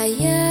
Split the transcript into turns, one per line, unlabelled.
Saya